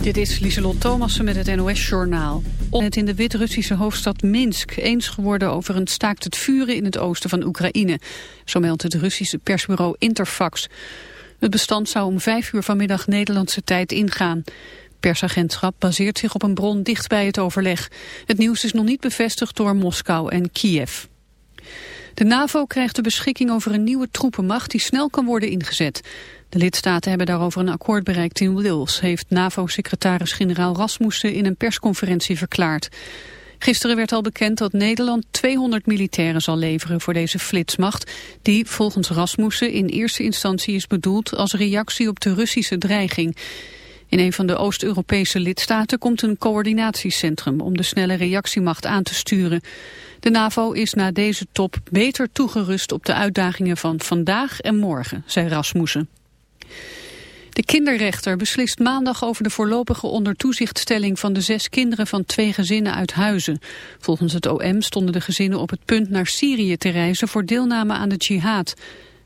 Dit is Lieselot Thomassen met het NOS-journaal. Het in de Wit-Russische hoofdstad Minsk eens geworden over een staakt het vuren in het oosten van Oekraïne. Zo meldt het Russische persbureau Interfax. Het bestand zou om vijf uur vanmiddag Nederlandse tijd ingaan. Persagentschap baseert zich op een bron dicht bij het overleg. Het nieuws is nog niet bevestigd door Moskou en Kiev. De NAVO krijgt de beschikking over een nieuwe troepenmacht die snel kan worden ingezet. De lidstaten hebben daarover een akkoord bereikt in Wils, heeft NAVO-secretaris-generaal Rasmussen in een persconferentie verklaard. Gisteren werd al bekend dat Nederland 200 militairen zal leveren voor deze flitsmacht, die volgens Rasmussen in eerste instantie is bedoeld als reactie op de Russische dreiging. In een van de Oost-Europese lidstaten komt een coördinatiecentrum om de snelle reactiemacht aan te sturen. De NAVO is na deze top beter toegerust op de uitdagingen van vandaag en morgen, zei Rasmussen. De kinderrechter beslist maandag over de voorlopige ondertoezichtstelling van de zes kinderen van twee gezinnen uit Huizen. Volgens het OM stonden de gezinnen op het punt naar Syrië te reizen voor deelname aan de jihad.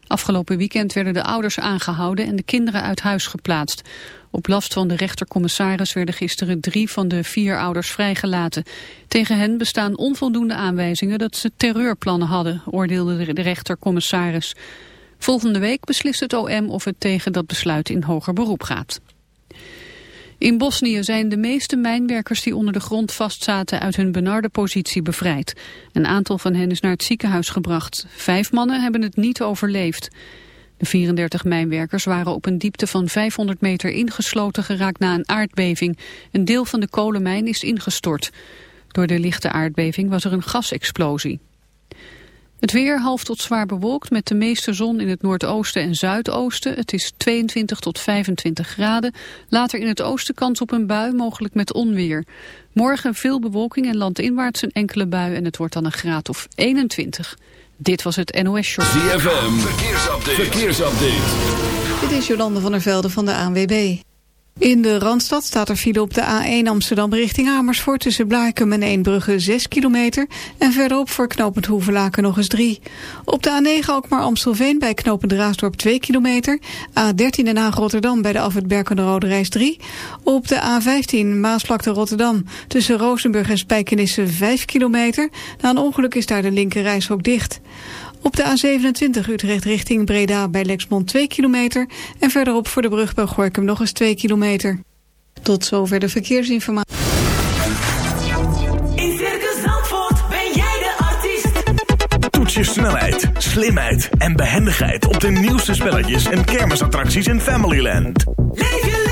Afgelopen weekend werden de ouders aangehouden en de kinderen uit huis geplaatst. Op last van de rechtercommissaris werden gisteren drie van de vier ouders vrijgelaten. Tegen hen bestaan onvoldoende aanwijzingen dat ze terreurplannen hadden, oordeelde de rechtercommissaris. Volgende week beslist het OM of het tegen dat besluit in hoger beroep gaat. In Bosnië zijn de meeste mijnwerkers die onder de grond vastzaten uit hun benarde positie bevrijd. Een aantal van hen is naar het ziekenhuis gebracht. Vijf mannen hebben het niet overleefd. De 34 mijnwerkers waren op een diepte van 500 meter ingesloten geraakt na een aardbeving. Een deel van de kolenmijn is ingestort. Door de lichte aardbeving was er een gasexplosie. Het weer half tot zwaar bewolkt met de meeste zon in het noordoosten en zuidoosten. Het is 22 tot 25 graden. Later in het oosten kans op een bui, mogelijk met onweer. Morgen veel bewolking en landinwaarts een enkele bui en het wordt dan een graad of 21. Dit was het NOS Show. ZFM, verkeersupdate. verkeersupdate. Dit is Jolande van der Velde van de ANWB. In de Randstad staat er file op de A1 Amsterdam richting Amersfoort... tussen Blaakem en Eembrugge 6 kilometer... en verderop voor knooppunt Hoevelaken nog eens 3. Op de A9 ook maar Amstelveen bij knooppunt Draasdorp 2 kilometer... A13 Den Haag-Rotterdam bij de Afwit Berken-de-Rode Reis 3. Op de A15 Maasvlakte Rotterdam tussen Rozenburg en Spijkenisse 5 kilometer. Na een ongeluk is daar de linker reishok dicht... Op de A27 Utrecht richting Breda bij Lexmond 2 kilometer... en verderop voor de brug bij Gorkum nog eens 2 kilometer. Tot zover de verkeersinformatie. In Circus Zandvoort ben jij de artiest. Toets je snelheid, slimheid en behendigheid... op de nieuwste spelletjes en kermisattracties in Familyland. Leef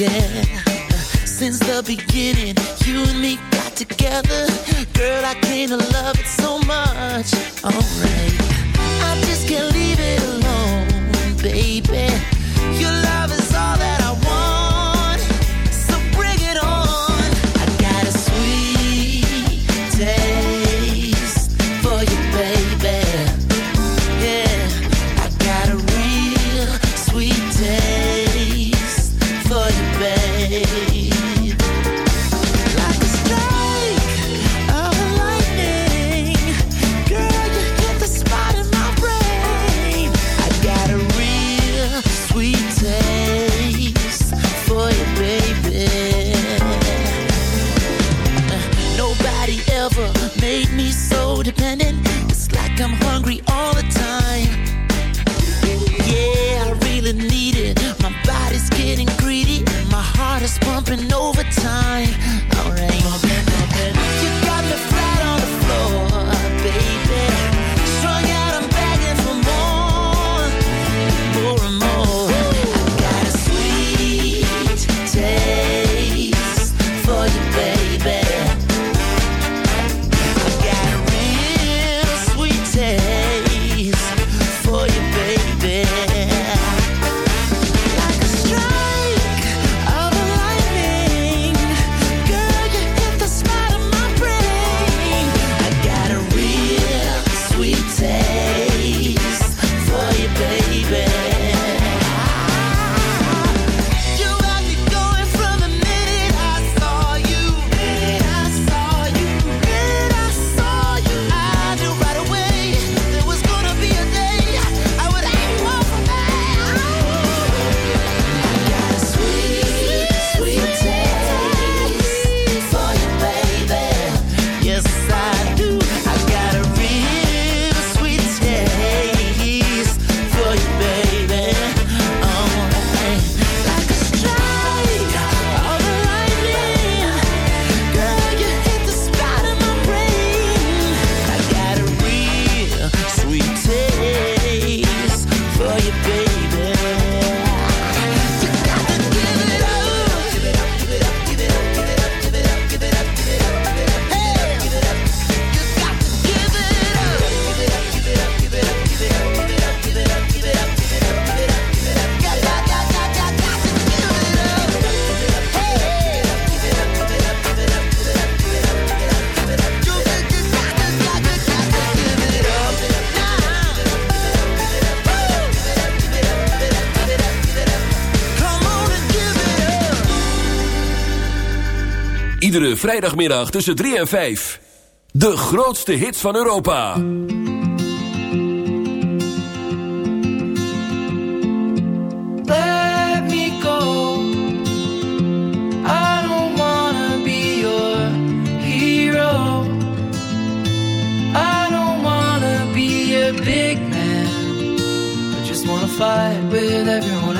Yeah. Since the beginning, you and me got together. vrijdagmiddag tussen 3 en 5. De grootste hits van Europa. Let me go. I don't wanna be your hero. I don't wanna be a big man. I just wanna fight with everyone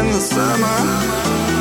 in the summer.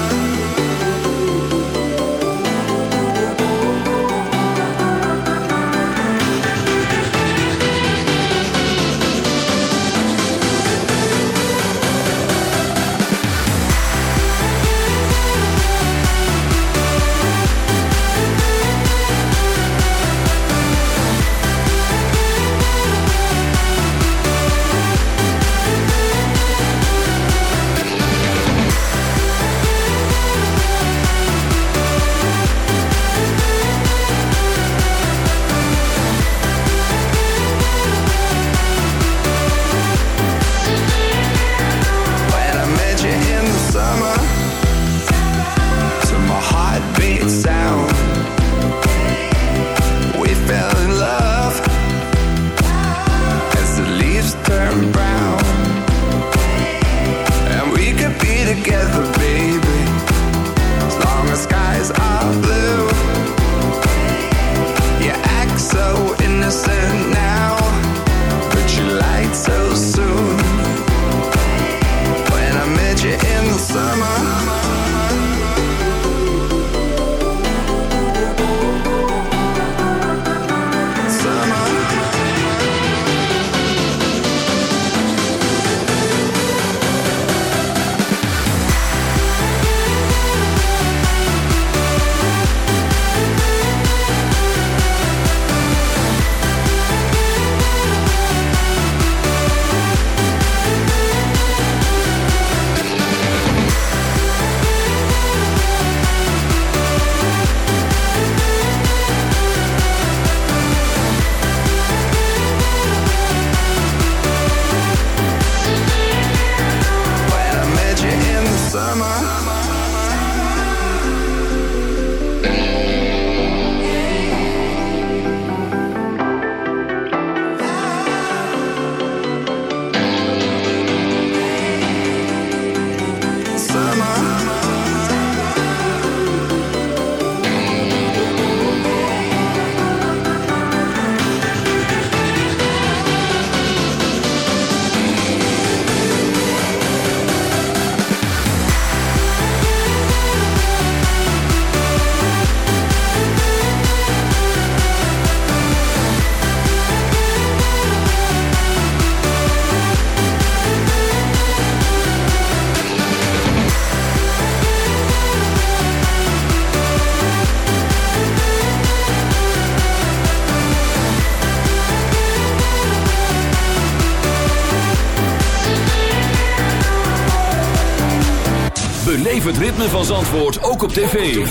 van Zandvoort ook op tv.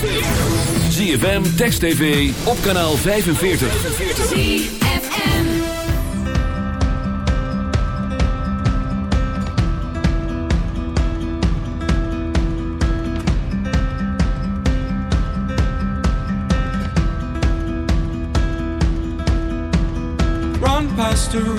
ZFM, Text TV, op kanaal 45. Run past the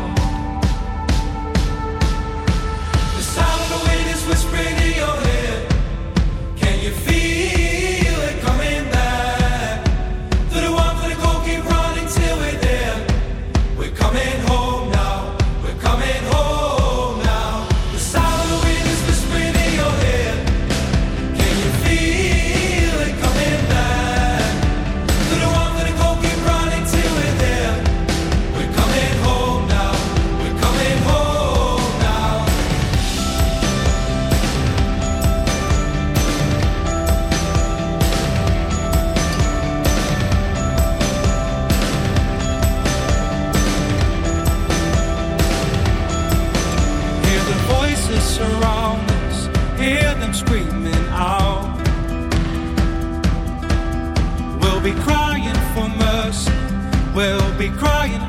be crying.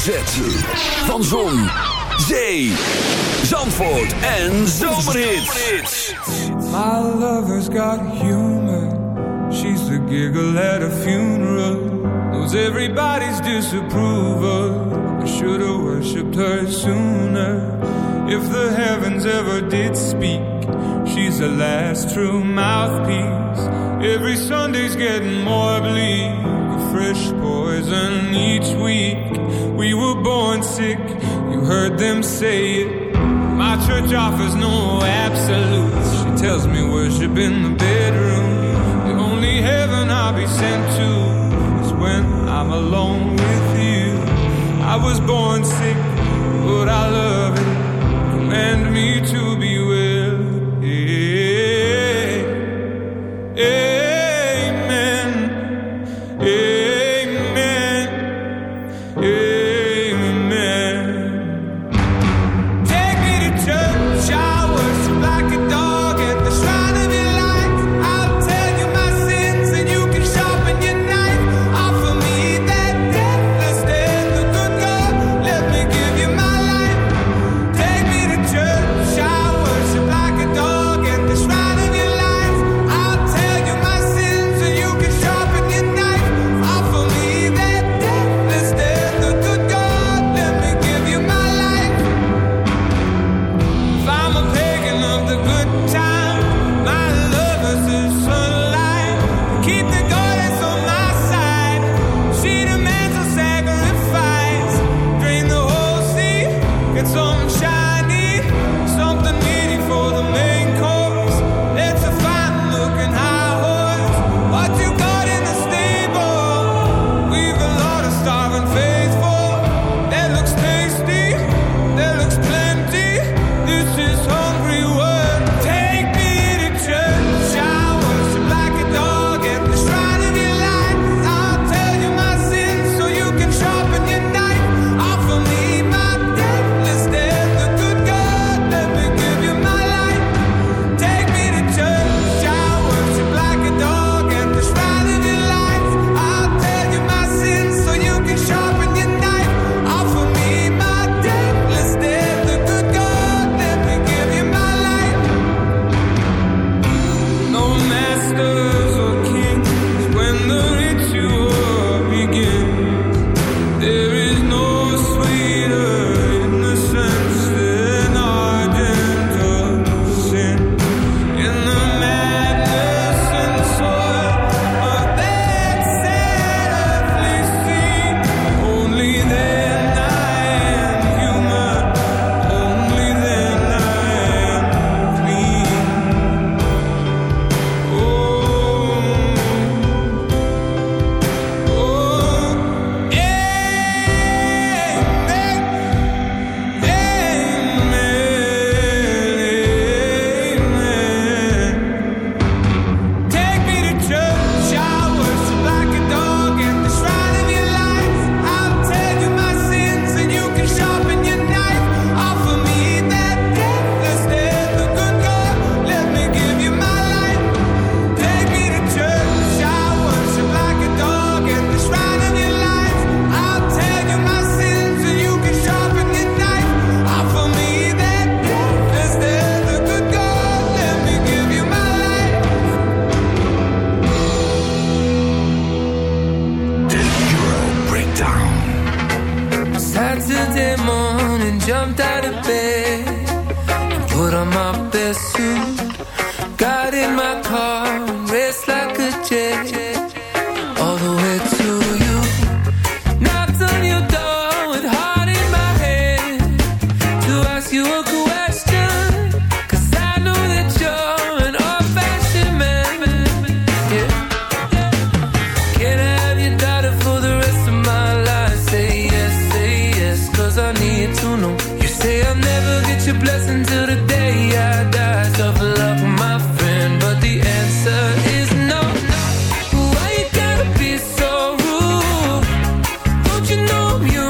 zet. Zet. offers no absolutes. She tells me worship in the bedroom. The only heaven I'll be sent to is when I'm alone with you. I was born. you.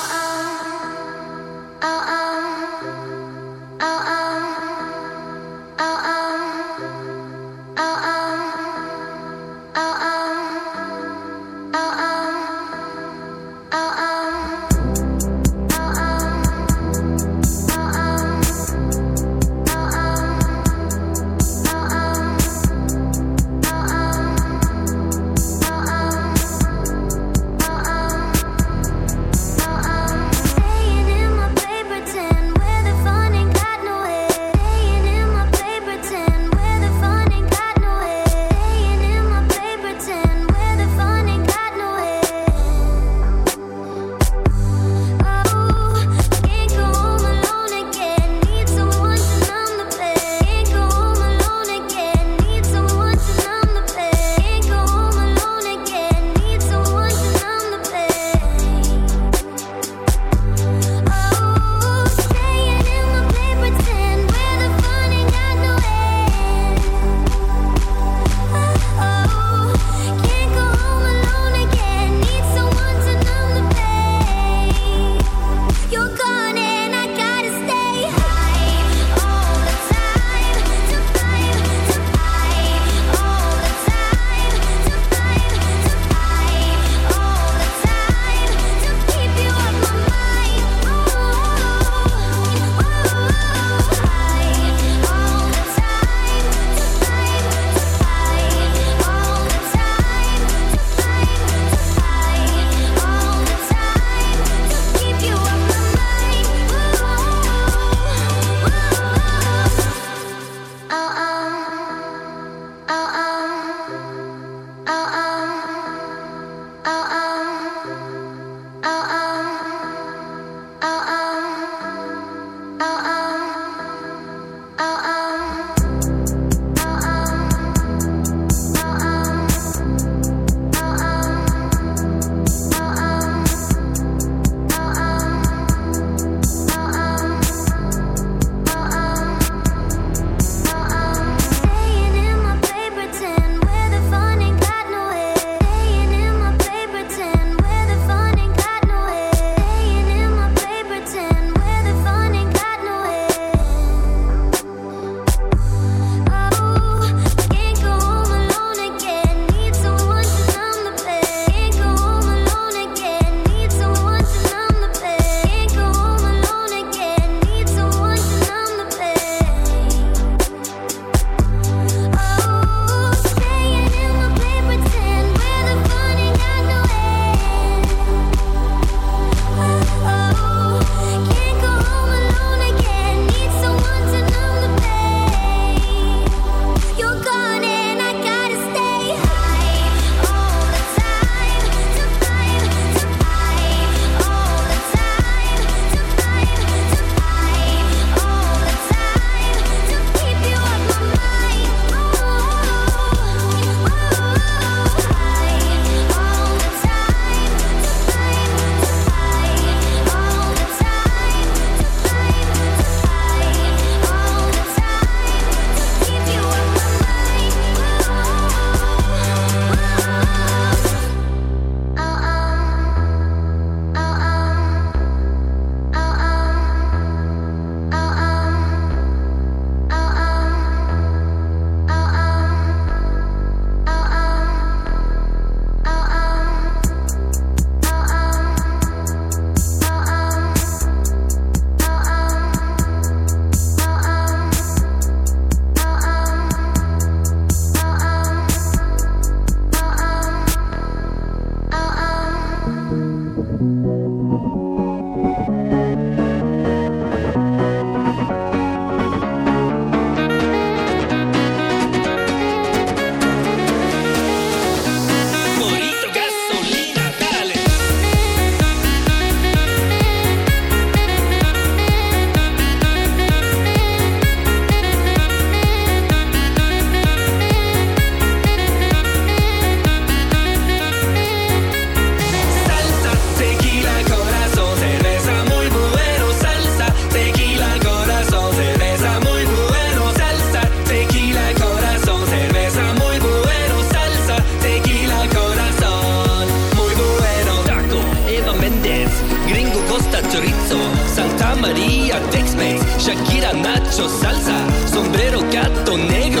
sombrero gato negro